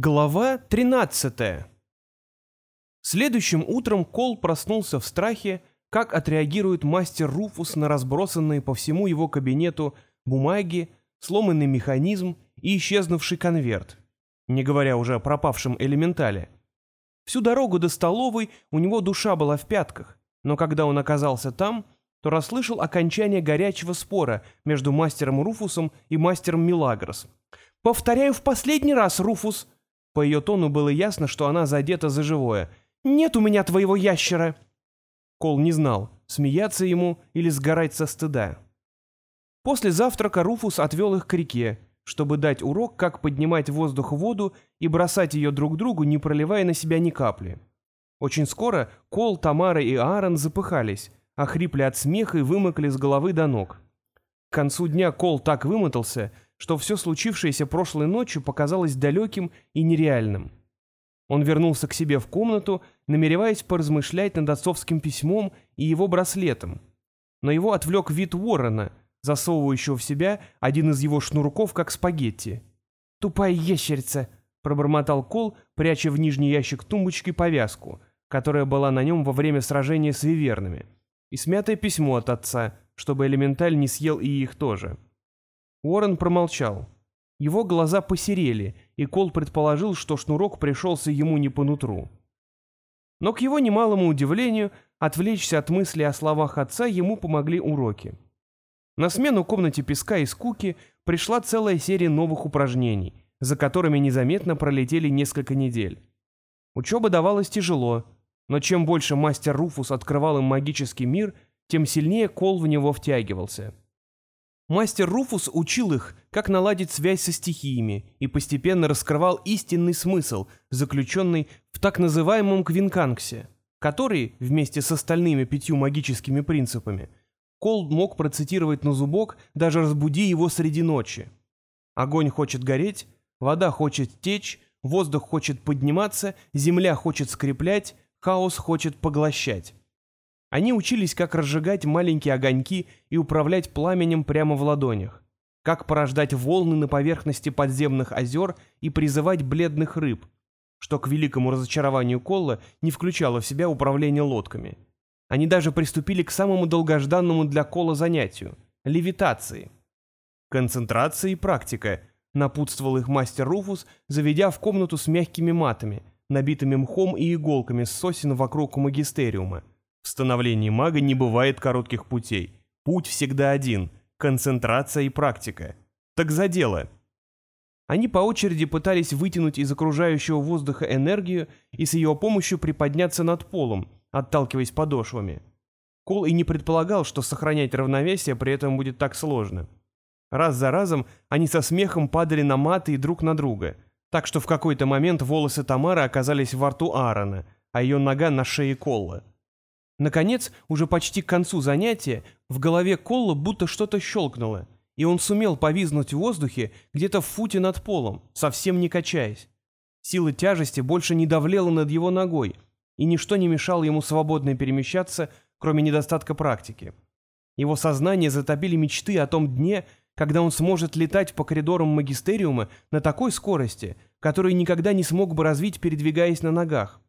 Глава 13. Следующим утром Кол проснулся в страхе, как отреагирует мастер Руфус на разбросанные по всему его кабинету бумаги, сломанный механизм и исчезнувший конверт, не говоря уже о пропавшем элементале. Всю дорогу до столовой у него душа была в пятках, но когда он оказался там, то расслышал окончание горячего спора между мастером Руфусом и мастером Милагрос. «Повторяю в последний раз, Руфус!» По ее тону было ясно, что она задета за живое. «Нет у меня твоего ящера!» Кол не знал, смеяться ему или сгорать со стыда. После завтрака Руфус отвел их к реке, чтобы дать урок, как поднимать в воздух воду и бросать ее друг другу, не проливая на себя ни капли. Очень скоро Кол, Тамара и Аарон запыхались, охрипли от смеха и вымокли с головы до ног. К концу дня Кол так вымотался, что все случившееся прошлой ночью показалось далеким и нереальным. Он вернулся к себе в комнату, намереваясь поразмышлять над отцовским письмом и его браслетом. Но его отвлек вид Уоррена, засовывающего в себя один из его шнурков, как спагетти. «Тупая ящерица!» — пробормотал Кол, пряча в нижний ящик тумбочки повязку, которая была на нем во время сражения с вивернами, и смятое письмо от отца, чтобы элементаль не съел и их тоже. Уоррен промолчал. Его глаза посерели, и Кол предположил, что шнурок пришелся ему не по нутру. Но к его немалому удивлению, отвлечься от мысли о словах отца ему помогли уроки. На смену комнате песка и скуки пришла целая серия новых упражнений, за которыми незаметно пролетели несколько недель. Учеба давалась тяжело, но чем больше мастер Руфус открывал им магический мир, тем сильнее Кол в него втягивался. Мастер Руфус учил их, как наладить связь со стихиями, и постепенно раскрывал истинный смысл, заключенный в так называемом квинканксе, который, вместе с остальными пятью магическими принципами, Кол мог процитировать на зубок, даже разбуди его среди ночи. Огонь хочет гореть, вода хочет течь, воздух хочет подниматься, земля хочет скреплять, хаос хочет поглощать. Они учились, как разжигать маленькие огоньки и управлять пламенем прямо в ладонях, как порождать волны на поверхности подземных озер и призывать бледных рыб, что к великому разочарованию Колла не включало в себя управление лодками. Они даже приступили к самому долгожданному для Колла занятию — левитации. Концентрация и практика, напутствовал их мастер Руфус, заведя в комнату с мягкими матами, набитыми мхом и иголками с сосен вокруг магистериума — в становлении мага не бывает коротких путей. Путь всегда один — концентрация и практика. Так за дело. Они по очереди пытались вытянуть из окружающего воздуха энергию и с ее помощью приподняться над полом, отталкиваясь подошвами. Кол и не предполагал, что сохранять равновесие при этом будет так сложно. Раз за разом они со смехом падали на маты и друг на друга, так что в какой-то момент волосы Тамары оказались во рту Аарона, а ее нога на шее Колла. Наконец, уже почти к концу занятия, в голове Колла будто что-то щелкнуло, и он сумел повизнуть в воздухе где-то в футе над полом, совсем не качаясь. Сила тяжести больше не давлела над его ногой, и ничто не мешало ему свободно перемещаться, кроме недостатка практики. Его сознание затопили мечты о том дне, когда он сможет летать по коридорам магистериума на такой скорости, которую никогда не смог бы развить, передвигаясь на ногах.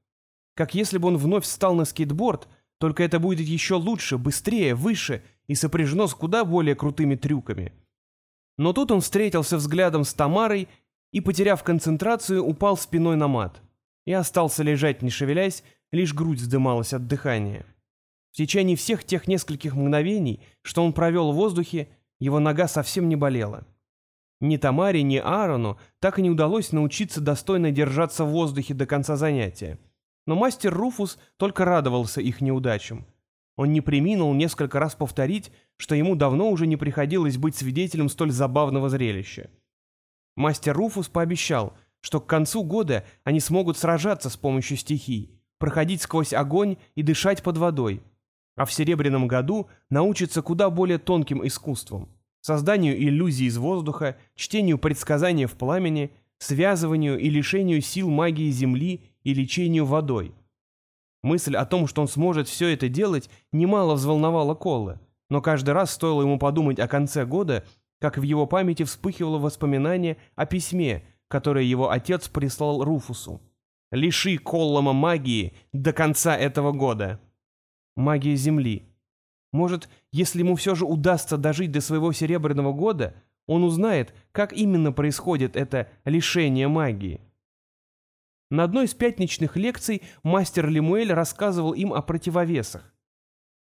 Как если бы он вновь встал на скейтборд — только это будет еще лучше, быстрее, выше и сопряжено с куда более крутыми трюками. Но тут он встретился взглядом с Тамарой и, потеряв концентрацию, упал спиной на мат. И остался лежать, не шевелясь, лишь грудь вздымалась от дыхания. В течение всех тех нескольких мгновений, что он провел в воздухе, его нога совсем не болела. Ни Тамаре, ни Аарону так и не удалось научиться достойно держаться в воздухе до конца занятия. Но мастер Руфус только радовался их неудачам. Он не приминул несколько раз повторить, что ему давно уже не приходилось быть свидетелем столь забавного зрелища. Мастер Руфус пообещал, что к концу года они смогут сражаться с помощью стихий, проходить сквозь огонь и дышать под водой, а в Серебряном году научатся куда более тонким искусствам — созданию иллюзий из воздуха, чтению предсказания в пламени, связыванию и лишению сил магии Земли и лечению водой. Мысль о том, что он сможет все это делать, немало взволновала Колла, но каждый раз стоило ему подумать о конце года, как в его памяти вспыхивало воспоминание о письме, которое его отец прислал Руфусу. «Лиши Коллома магии до конца этого года». Магия Земли. Может, если ему все же удастся дожить до своего серебряного года, он узнает, как именно происходит это лишение магии. На одной из пятничных лекций мастер Лемуэль рассказывал им о противовесах.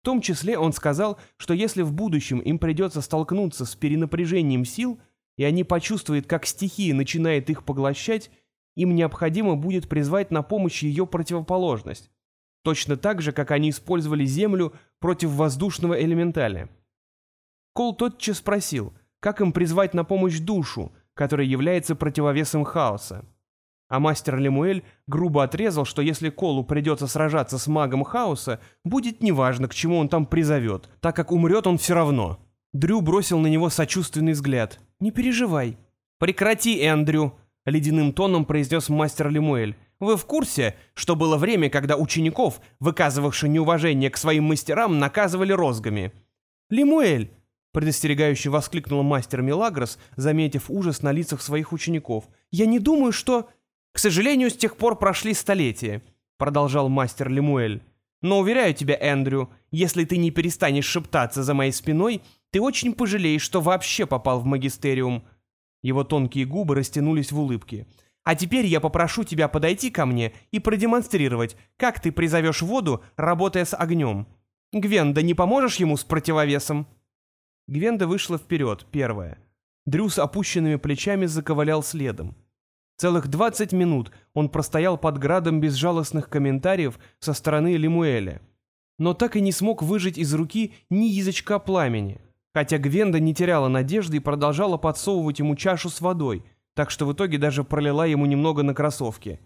В том числе он сказал, что если в будущем им придется столкнуться с перенапряжением сил, и они почувствуют, как стихия начинает их поглощать, им необходимо будет призвать на помощь ее противоположность. Точно так же, как они использовали Землю против воздушного элементаля. Кол тотчас спросил, как им призвать на помощь душу, которая является противовесом хаоса. А мастер Лемуэль грубо отрезал, что если Колу придется сражаться с магом хаоса, будет неважно, к чему он там призовет, так как умрет он все равно. Дрю бросил на него сочувственный взгляд. «Не переживай». «Прекрати, Эндрю», — ледяным тоном произнес мастер Лемуэль. «Вы в курсе, что было время, когда учеников, выказывавших неуважение к своим мастерам, наказывали розгами?» «Лемуэль!» — предостерегающе воскликнул мастер Милагрос, заметив ужас на лицах своих учеников. «Я не думаю, что...» «К сожалению, с тех пор прошли столетия», — продолжал мастер Лемуэль. «Но уверяю тебя, Эндрю, если ты не перестанешь шептаться за моей спиной, ты очень пожалеешь, что вообще попал в магистериум». Его тонкие губы растянулись в улыбке. «А теперь я попрошу тебя подойти ко мне и продемонстрировать, как ты призовешь воду, работая с огнем. Гвенда, не поможешь ему с противовесом?» Гвенда вышла вперед, первая. Дрю с опущенными плечами заковылял следом. Целых двадцать минут он простоял под градом безжалостных комментариев со стороны Лемуэля, но так и не смог выжить из руки ни язычка пламени, хотя Гвенда не теряла надежды и продолжала подсовывать ему чашу с водой, так что в итоге даже пролила ему немного на кроссовки.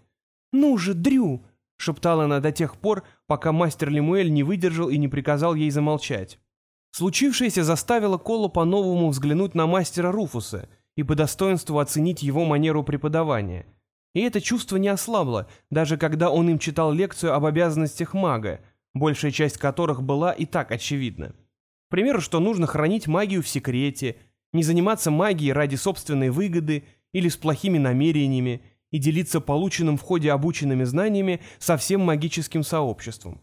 «Ну же, Дрю!» — шептала она до тех пор, пока мастер Лемуэль не выдержал и не приказал ей замолчать. Случившееся заставило Колу по-новому взглянуть на мастера Руфуса — и по достоинству оценить его манеру преподавания. И это чувство не ослабло, даже когда он им читал лекцию об обязанностях мага, большая часть которых была и так очевидна. К примеру, что нужно хранить магию в секрете, не заниматься магией ради собственной выгоды или с плохими намерениями и делиться полученным в ходе обученными знаниями со всем магическим сообществом.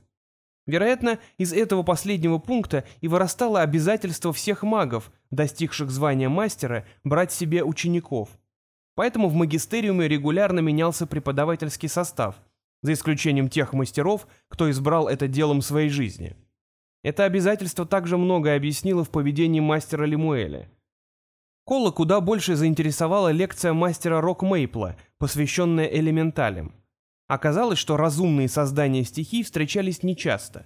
Вероятно, из этого последнего пункта и вырастало обязательство всех магов, достигших звания мастера, брать себе учеников. Поэтому в магистериуме регулярно менялся преподавательский состав, за исключением тех мастеров, кто избрал это делом своей жизни. Это обязательство также многое объяснило в поведении мастера Лемуэля. Кола куда больше заинтересовала лекция мастера Рок Мейпла, посвященная элементалям. Оказалось, что разумные создания стихий встречались нечасто.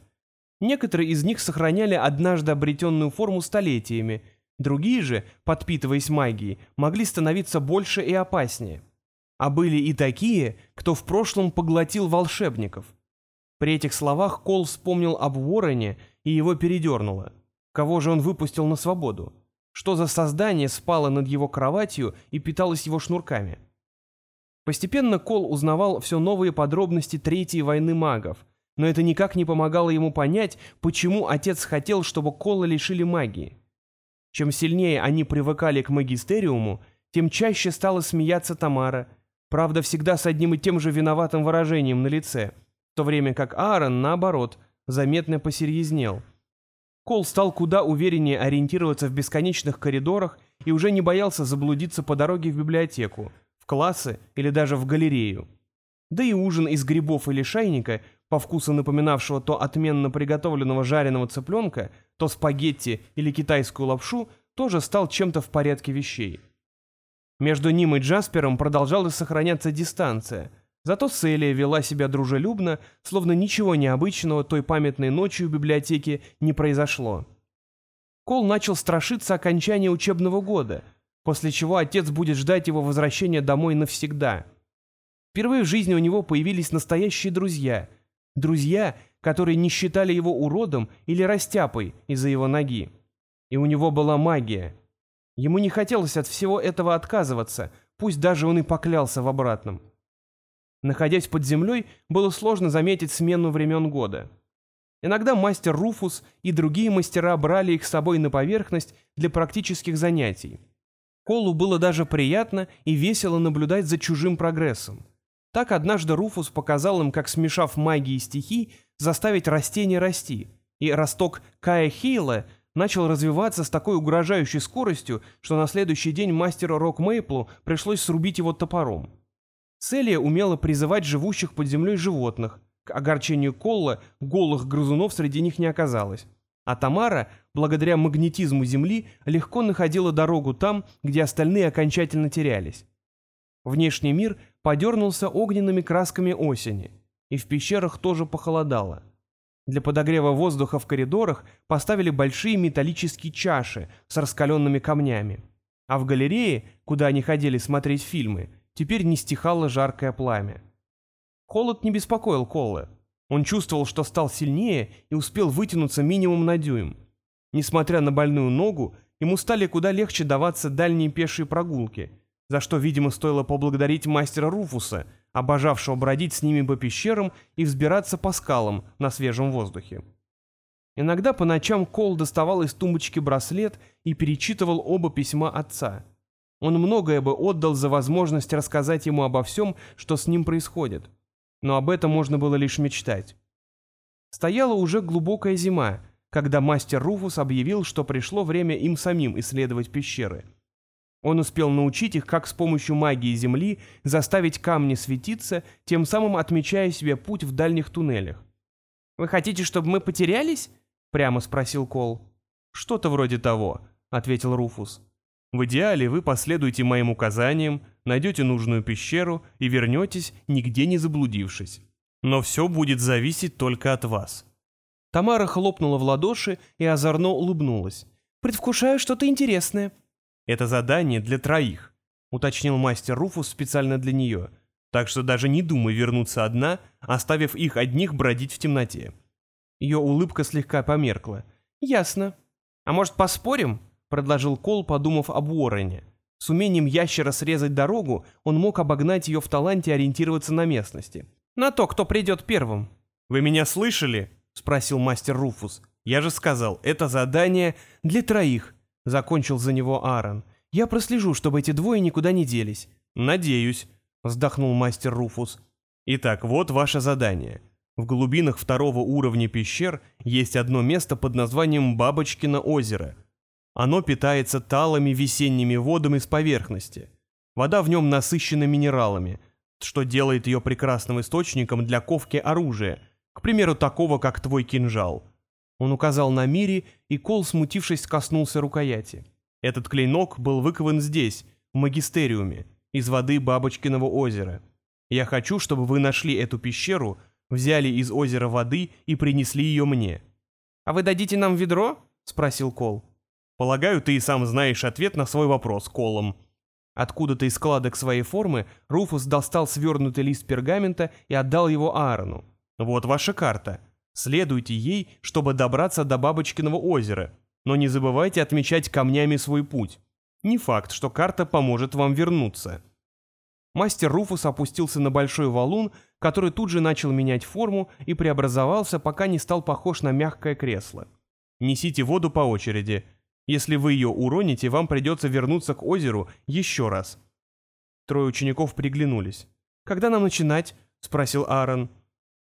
Некоторые из них сохраняли однажды обретенную форму столетиями, другие же, подпитываясь магией, могли становиться больше и опаснее. А были и такие, кто в прошлом поглотил волшебников. При этих словах Кол вспомнил об Вороне и его передернуло. Кого же он выпустил на свободу? Что за создание спало над его кроватью и питалось его шнурками? Постепенно Кол узнавал все новые подробности Третьей войны магов, но это никак не помогало ему понять, почему отец хотел, чтобы Кола лишили магии. Чем сильнее они привыкали к магистериуму, тем чаще стала смеяться Тамара, правда, всегда с одним и тем же виноватым выражением на лице, в то время как Аарон, наоборот, заметно посерьезнел. Кол стал куда увереннее ориентироваться в бесконечных коридорах и уже не боялся заблудиться по дороге в библиотеку, классы или даже в галерею. Да и ужин из грибов или шайника, по вкусу напоминавшего то отменно приготовленного жареного цыпленка, то спагетти или китайскую лапшу, тоже стал чем-то в порядке вещей. Между ним и Джаспером продолжалась сохраняться дистанция, зато Селия вела себя дружелюбно, словно ничего необычного той памятной ночью в библиотеке не произошло. Кол начал страшиться окончания учебного года — после чего отец будет ждать его возвращения домой навсегда. Впервые в жизни у него появились настоящие друзья. Друзья, которые не считали его уродом или растяпой из-за его ноги. И у него была магия. Ему не хотелось от всего этого отказываться, пусть даже он и поклялся в обратном. Находясь под землей, было сложно заметить смену времен года. Иногда мастер Руфус и другие мастера брали их с собой на поверхность для практических занятий. Колу было даже приятно и весело наблюдать за чужим прогрессом. Так однажды Руфус показал им, как, смешав магии и стихий, заставить растения расти, и росток Кая Хейла начал развиваться с такой угрожающей скоростью, что на следующий день мастеру Рок Мейплу пришлось срубить его топором. Селия умела призывать живущих под землей животных. К огорчению Колла голых грызунов среди них не оказалось. А Тамара, благодаря магнетизму Земли, легко находила дорогу там, где остальные окончательно терялись. Внешний мир подернулся огненными красками осени, и в пещерах тоже похолодало. Для подогрева воздуха в коридорах поставили большие металлические чаши с раскаленными камнями. А в галерее, куда они ходили смотреть фильмы, теперь не стихало жаркое пламя. Холод не беспокоил Колы. Он чувствовал, что стал сильнее и успел вытянуться минимум на дюйм. Несмотря на больную ногу, ему стали куда легче даваться дальние пешие прогулки, за что, видимо, стоило поблагодарить мастера Руфуса, обожавшего бродить с ними по пещерам и взбираться по скалам на свежем воздухе. Иногда по ночам Кол доставал из тумбочки браслет и перечитывал оба письма отца. Он многое бы отдал за возможность рассказать ему обо всем, что с ним происходит но об этом можно было лишь мечтать. Стояла уже глубокая зима, когда мастер Руфус объявил, что пришло время им самим исследовать пещеры. Он успел научить их, как с помощью магии Земли заставить камни светиться, тем самым отмечая себе путь в дальних туннелях. «Вы хотите, чтобы мы потерялись?» — прямо спросил Кол. «Что-то вроде того», — ответил Руфус. В идеале вы последуете моим указаниям, найдете нужную пещеру и вернетесь, нигде не заблудившись. Но все будет зависеть только от вас». Тамара хлопнула в ладоши и озорно улыбнулась. «Предвкушаю что-то интересное». «Это задание для троих», — уточнил мастер Руфус специально для нее. «Так что даже не думай вернуться одна, оставив их одних бродить в темноте». Ее улыбка слегка померкла. «Ясно. А может, поспорим?» предложил Кол, подумав об Уоррене. С умением ящера срезать дорогу он мог обогнать ее в таланте ориентироваться на местности. «На то, кто придет первым». «Вы меня слышали?» — спросил мастер Руфус. «Я же сказал, это задание для троих», — закончил за него Аарон. «Я прослежу, чтобы эти двое никуда не делись». «Надеюсь», — вздохнул мастер Руфус. «Итак, вот ваше задание. В глубинах второго уровня пещер есть одно место под названием Бабочкино озеро — оно питается талыми весенними водами с поверхности. Вода в нем насыщена минералами, что делает ее прекрасным источником для ковки оружия, примеру, такого, как твой кинжал. Он указал на Мири, и Кол, смутившись, коснулся рукояти. Этот клейнок был выкован здесь, в магистериуме, из воды Бабочкиного озера. Я хочу, чтобы вы нашли эту пещеру, взяли из озера воды и принесли ее мне. «А вы дадите нам ведро?» — спросил Кол. Полагаю, ты и сам знаешь ответ на свой вопрос, Колом. Откуда-то из складок своей формы Руфус достал свернутый лист пергамента и отдал его Аарону. Вот ваша карта. Следуйте ей, чтобы добраться до Бабочкиного озера, но не забывайте отмечать камнями свой путь. Не факт, что карта поможет вам вернуться. Мастер Руфус опустился на большой валун, который тут же начал менять форму и преобразовался, пока не стал похож на мягкое кресло. Несите воду по очереди – если вы ее уроните, вам придется вернуться к озеру еще раз». Трое учеников приглянулись. «Когда нам начинать?» — спросил Аарон.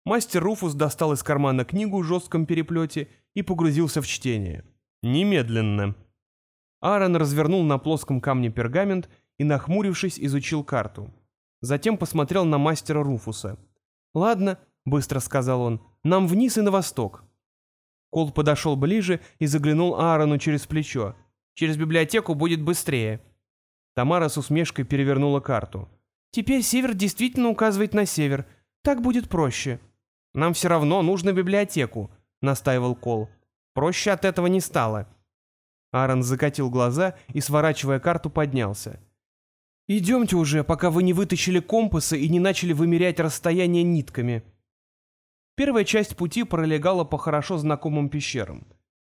Мастер Руфус достал из кармана книгу в жестком переплете и погрузился в чтение. «Немедленно». Аарон развернул на плоском камне пергамент и, нахмурившись, изучил карту. Затем посмотрел на мастера Руфуса. «Ладно», — быстро сказал он, — «нам вниз и на восток». Кол подошел ближе и заглянул Аарону через плечо. «Через библиотеку будет быстрее». Тамара с усмешкой перевернула карту. «Теперь север действительно указывает на север. Так будет проще». «Нам все равно нужно библиотеку», — настаивал Кол. «Проще от этого не стало». Аарон закатил глаза и, сворачивая карту, поднялся. «Идемте уже, пока вы не вытащили компасы и не начали вымерять расстояние нитками», Первая часть пути пролегала по хорошо знакомым пещерам.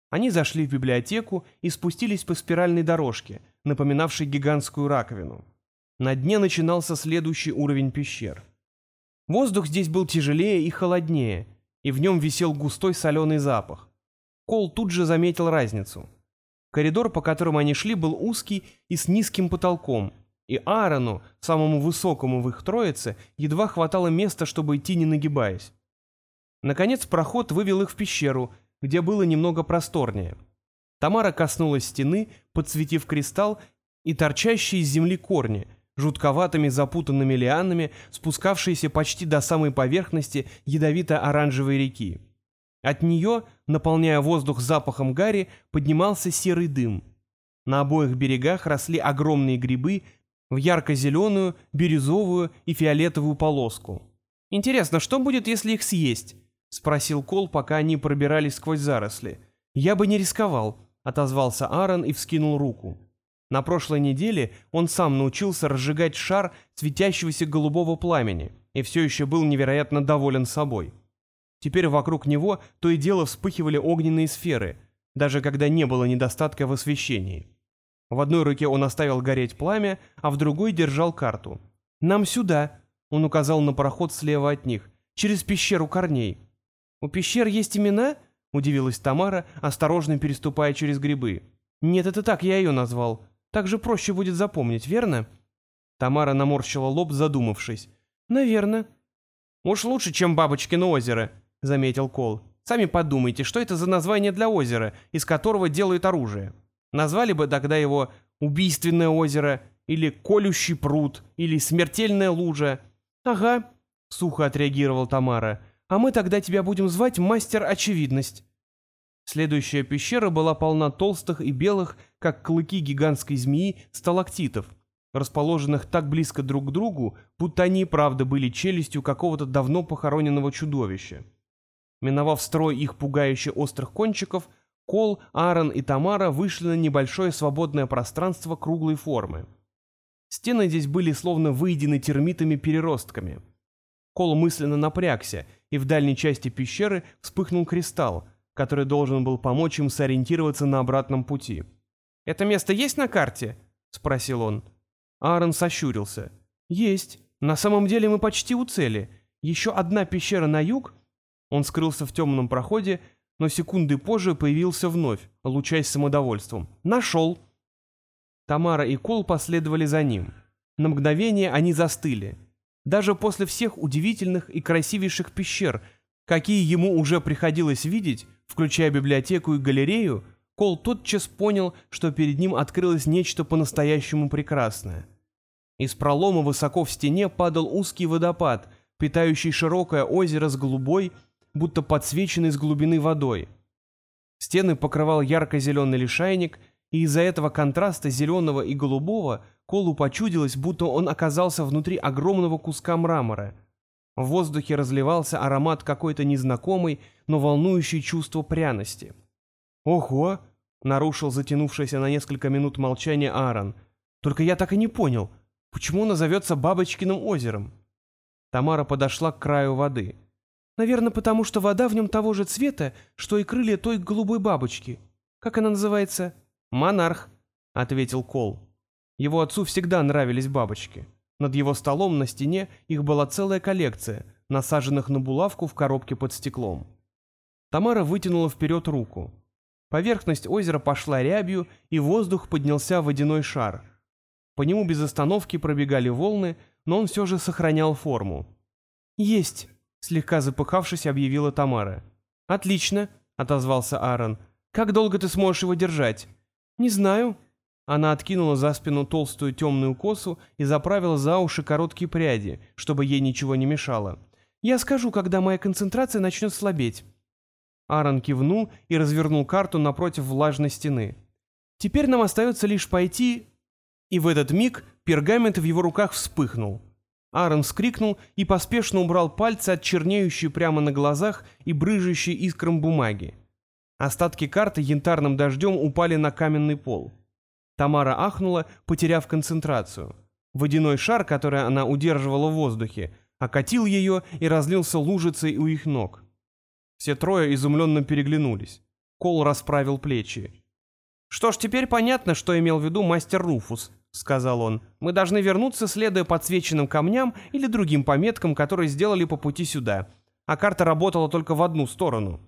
Они зашли в библиотеку и спустились по спиральной дорожке, напоминавшей гигантскую раковину. На дне начинался следующий уровень пещер. Воздух здесь был тяжелее и холоднее, и в нем висел густой соленый запах. Кол тут же заметил разницу. Коридор, по которому они шли, был узкий и с низким потолком, и Аарону, самому высокому в их троице, едва хватало места, чтобы идти не нагибаясь. Наконец проход вывел их в пещеру, где было немного просторнее. Тамара коснулась стены, подсветив кристалл и торчащие из земли корни, жутковатыми запутанными лианами, спускавшиеся почти до самой поверхности ядовито-оранжевой реки. От нее, наполняя воздух запахом гари, поднимался серый дым. На обоих берегах росли огромные грибы в ярко-зеленую, бирюзовую и фиолетовую полоску. «Интересно, что будет, если их съесть?» — спросил Кол, пока они пробирались сквозь заросли. «Я бы не рисковал», — отозвался Аарон и вскинул руку. На прошлой неделе он сам научился разжигать шар светящегося голубого пламени и все еще был невероятно доволен собой. Теперь вокруг него то и дело вспыхивали огненные сферы, даже когда не было недостатка в освещении. В одной руке он оставил гореть пламя, а в другой держал карту. «Нам сюда», — он указал на проход слева от них, — «через пещеру корней». «У пещер есть имена?» — удивилась Тамара, осторожно переступая через грибы. «Нет, это так я ее назвал. Так же проще будет запомнить, верно?» Тамара наморщила лоб, задумавшись. «Наверно». «Уж лучше, чем Бабочкино озеро», — заметил Кол. «Сами подумайте, что это за название для озера, из которого делают оружие? Назвали бы тогда его «Убийственное озеро» или «Колющий пруд» или «Смертельная лужа». «Ага», — сухо отреагировал Тамара. «А мы тогда тебя будем звать Мастер Очевидность». Следующая пещера была полна толстых и белых, как клыки гигантской змеи, сталактитов, расположенных так близко друг к другу, будто они правда были челюстью какого-то давно похороненного чудовища. Миновав строй их пугающе острых кончиков, Кол, Аарон и Тамара вышли на небольшое свободное пространство круглой формы. Стены здесь были словно выедены термитами-переростками. Кол мысленно напрягся, и в дальней части пещеры вспыхнул кристалл, который должен был помочь им сориентироваться на обратном пути. «Это место есть на карте?» — спросил он. Аарон сощурился. «Есть. На самом деле мы почти у цели. Еще одна пещера на юг, он скрылся в темном проходе, но секунды позже появился вновь, лучаясь самодовольством. «Нашел!» Тамара и Кол последовали за ним. На мгновение они застыли. Даже после всех удивительных и красивейших пещер, какие ему уже приходилось видеть, включая библиотеку и галерею, Кол тотчас понял, что перед ним открылось нечто по-настоящему прекрасное. Из пролома высоко в стене падал узкий водопад, питающий широкое озеро с голубой, будто подсвеченный с глубины водой. Стены покрывал ярко-зеленый лишайник, и из-за этого контраста зеленого и голубого Колу почудилось, будто он оказался внутри огромного куска мрамора. В воздухе разливался аромат какой-то незнакомой, но волнующей чувство пряности. «Ого!» — нарушил затянувшееся на несколько минут молчание Аарон. «Только я так и не понял, почему оно зовется Бабочкиным озером?» Тамара подошла к краю воды — Наверное, потому что вода в нем того же цвета, что и крылья той голубой бабочки. Как она называется? Монарх, — ответил Кол. Его отцу всегда нравились бабочки. Над его столом на стене их была целая коллекция, насаженных на булавку в коробке под стеклом. Тамара вытянула вперед руку. Поверхность озера пошла рябью, и воздух поднялся водяной шар. По нему без остановки пробегали волны, но он все же сохранял форму. «Есть!» Слегка запыхавшись, объявила Тамара. «Отлично», — отозвался Аарон. «Как долго ты сможешь его держать?» «Не знаю». Она откинула за спину толстую темную косу и заправила за уши короткие пряди, чтобы ей ничего не мешало. «Я скажу, когда моя концентрация начнет слабеть». Аарон кивнул и развернул карту напротив влажной стены. «Теперь нам остается лишь пойти...» И в этот миг пергамент в его руках вспыхнул. Аарон вскрикнул и поспешно убрал пальцы от чернеющей прямо на глазах и брыжущей искром бумаги. Остатки карты янтарным дождем упали на каменный пол. Тамара ахнула, потеряв концентрацию. Водяной шар, который она удерживала в воздухе, окатил ее и разлился лужицей у их ног. Все трое изумленно переглянулись. Кол расправил плечи. «Что ж, теперь понятно, что имел в виду мастер Руфус», — сказал он. «Мы должны вернуться, следуя подсвеченным камням или другим пометкам, которые сделали по пути сюда. А карта работала только в одну сторону».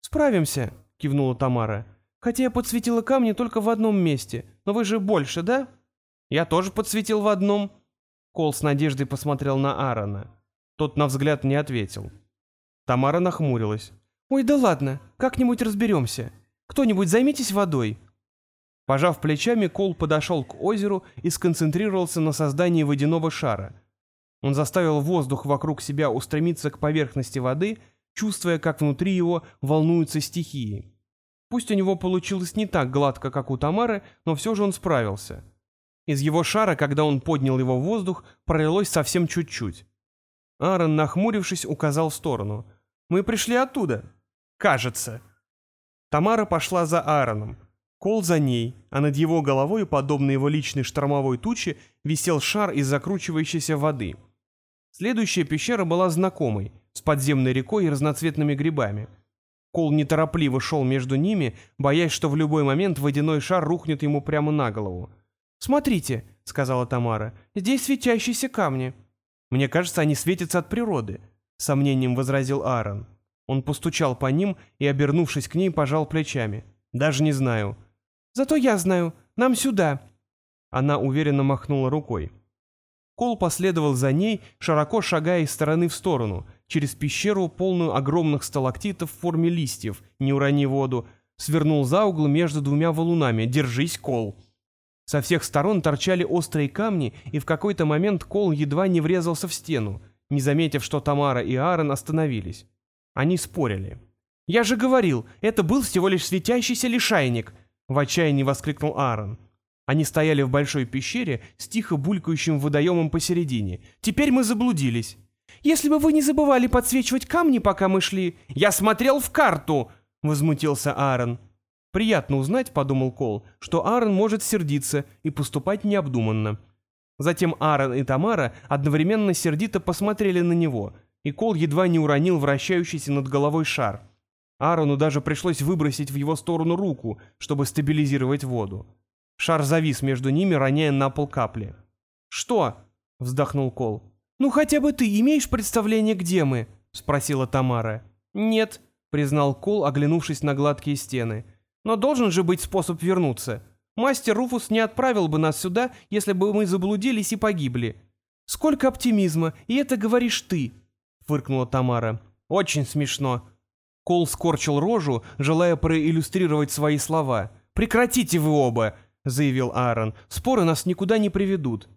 «Справимся», — кивнула Тамара. Хотя я подсветила камни только в одном месте. Но вы же больше, да?» «Я тоже подсветил в одном». Кол с надеждой посмотрел на Аарона. Тот на взгляд не ответил. Тамара нахмурилась. «Ой, да ладно, как-нибудь разберемся. Кто-нибудь займитесь водой». Пожав плечами, Кол подошел к озеру и сконцентрировался на создании водяного шара. Он заставил воздух вокруг себя устремиться к поверхности воды, чувствуя, как внутри его волнуются стихии. Пусть у него получилось не так гладко, как у Тамары, но все же он справился. Из его шара, когда он поднял его в воздух, пролилось совсем чуть-чуть. Аарон, нахмурившись, указал в сторону. «Мы пришли оттуда». «Кажется». Тамара пошла за Аароном. Кол за ней, а над его головой, подобно его личной штормовой туче, висел шар из закручивающейся воды. Следующая пещера была знакомой, с подземной рекой и разноцветными грибами. Кол неторопливо шел между ними, боясь, что в любой момент водяной шар рухнет ему прямо на голову. «Смотрите», — сказала Тамара, — «здесь светящиеся камни». «Мне кажется, они светятся от природы», — сомнением возразил Аарон. Он постучал по ним и, обернувшись к ней, пожал плечами. «Даже не знаю. Зато я знаю. Нам сюда». Она уверенно махнула рукой. Кол последовал за ней, широко шагая из стороны в сторону, через пещеру, полную огромных сталактитов в форме листьев, не урони воду, свернул за угол между двумя валунами. «Держись, Кол!» Со всех сторон торчали острые камни, и в какой-то момент Кол едва не врезался в стену, не заметив, что Тамара и Аарон остановились. Они спорили. «Я же говорил, это был всего лишь светящийся лишайник!» В отчаянии воскликнул Аарон. Они стояли в большой пещере с тихо булькающим водоемом посередине. «Теперь мы заблудились». «Если бы вы не забывали подсвечивать камни, пока мы шли...» «Я смотрел в карту!» — возмутился Аарон. «Приятно узнать», — подумал Кол, — «что Аарон может сердиться и поступать необдуманно». Затем Аарон и Тамара одновременно сердито посмотрели на него, и Кол едва не уронил вращающийся над головой шар — Аарону даже пришлось выбросить в его сторону руку, чтобы стабилизировать воду. Шар завис между ними, роняя на пол капли. «Что?» — вздохнул Кол. «Ну хотя бы ты имеешь представление, где мы?» — спросила Тамара. «Нет», — признал Кол, оглянувшись на гладкие стены. «Но должен же быть способ вернуться. Мастер Руфус не отправил бы нас сюда, если бы мы заблудились и погибли. Сколько оптимизма, и это говоришь ты!» — фыркнула Тамара. «Очень смешно», Кол скорчил рожу, желая проиллюстрировать свои слова. «Прекратите вы оба!» — заявил Аарон. «Споры нас никуда не приведут».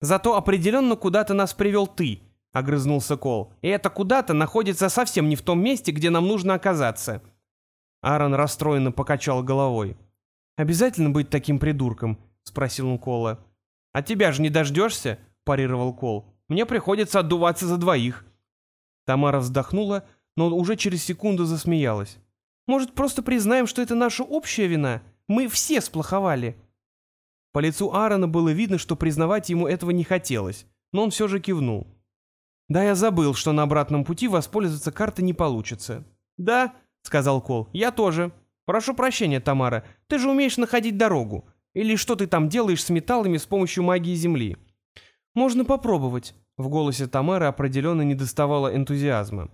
«Зато определенно куда-то нас привел ты», — огрызнулся Кол. «И это куда-то находится совсем не в том месте, где нам нужно оказаться». Аарон расстроенно покачал головой. «Обязательно быть таким придурком?» — спросил он Кола. «А тебя же не дождешься?» — парировал Кол. «Мне приходится отдуваться за двоих». Тамара вздохнула, — но уже через секунду засмеялась. «Может, просто признаем, что это наша общая вина? Мы все сплоховали». По лицу Аарона было видно, что признавать ему этого не хотелось, но он все же кивнул. «Да, я забыл, что на обратном пути воспользоваться картой не получится». «Да», — сказал Кол, — «я тоже. Прошу прощения, Тамара, ты же умеешь находить дорогу. Или что ты там делаешь с металлами с помощью магии Земли?» «Можно попробовать», — в голосе Тамары определенно не доставало энтузиазма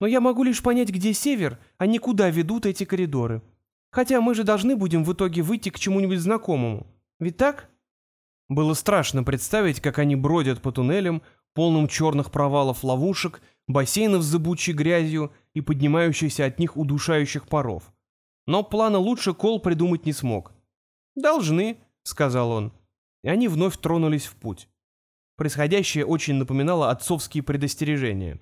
но я могу лишь понять, где север, а не куда ведут эти коридоры. Хотя мы же должны будем в итоге выйти к чему-нибудь знакомому. Ведь так? Было страшно представить, как они бродят по туннелям, полным черных провалов ловушек, бассейнов с зыбучей грязью и поднимающихся от них удушающих паров. Но плана лучше Кол придумать не смог. «Должны», — сказал он. И они вновь тронулись в путь. Происходящее очень напоминало отцовские предостережения.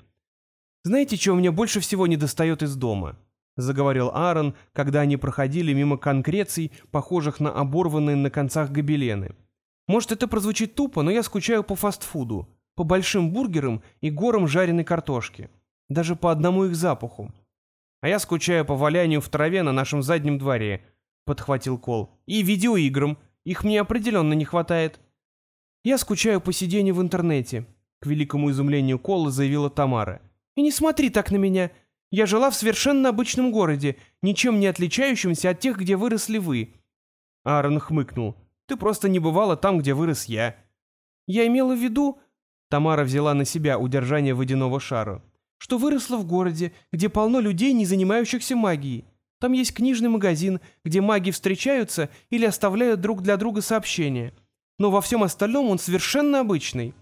«Знаете, чего мне больше всего не достает из дома?» — заговорил Аарон, когда они проходили мимо конкреций, похожих на оборванные на концах гобелены. «Может, это прозвучит тупо, но я скучаю по фастфуду, по большим бургерам и горам жареной картошки. Даже по одному их запаху. А я скучаю по валянию в траве на нашем заднем дворе», — подхватил Кол. «И видеоиграм. Их мне определенно не хватает». «Я скучаю по сидению в интернете», — к великому изумлению Кола заявила Тамара. И не смотри так на меня. Я жила в совершенно обычном городе, ничем не отличающемся от тех, где выросли вы». Аарон хмыкнул. «Ты просто не бывала там, где вырос я». «Я имела в виду...» Тамара взяла на себя удержание водяного шара. «Что выросла в городе, где полно людей, не занимающихся магией. Там есть книжный магазин, где маги встречаются или оставляют друг для друга сообщения. Но во всем остальном он совершенно обычный.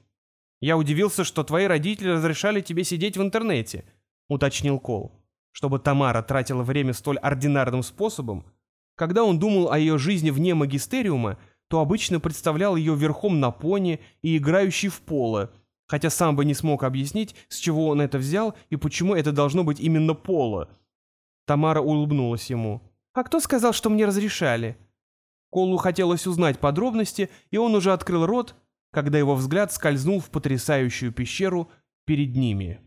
Я удивился, что твои родители разрешали тебе сидеть в интернете, уточнил Кол. Чтобы Тамара тратила время столь ординарным способом, когда он думал о ее жизни вне магистериума, то обычно представлял ее верхом на пони и играющей в поло, хотя сам бы не смог объяснить, с чего он это взял и почему это должно быть именно поло. Тамара улыбнулась ему. «А кто сказал, что мне разрешали?» Колу хотелось узнать подробности, и он уже открыл рот, когда его взгляд скользнул в потрясающую пещеру перед ними.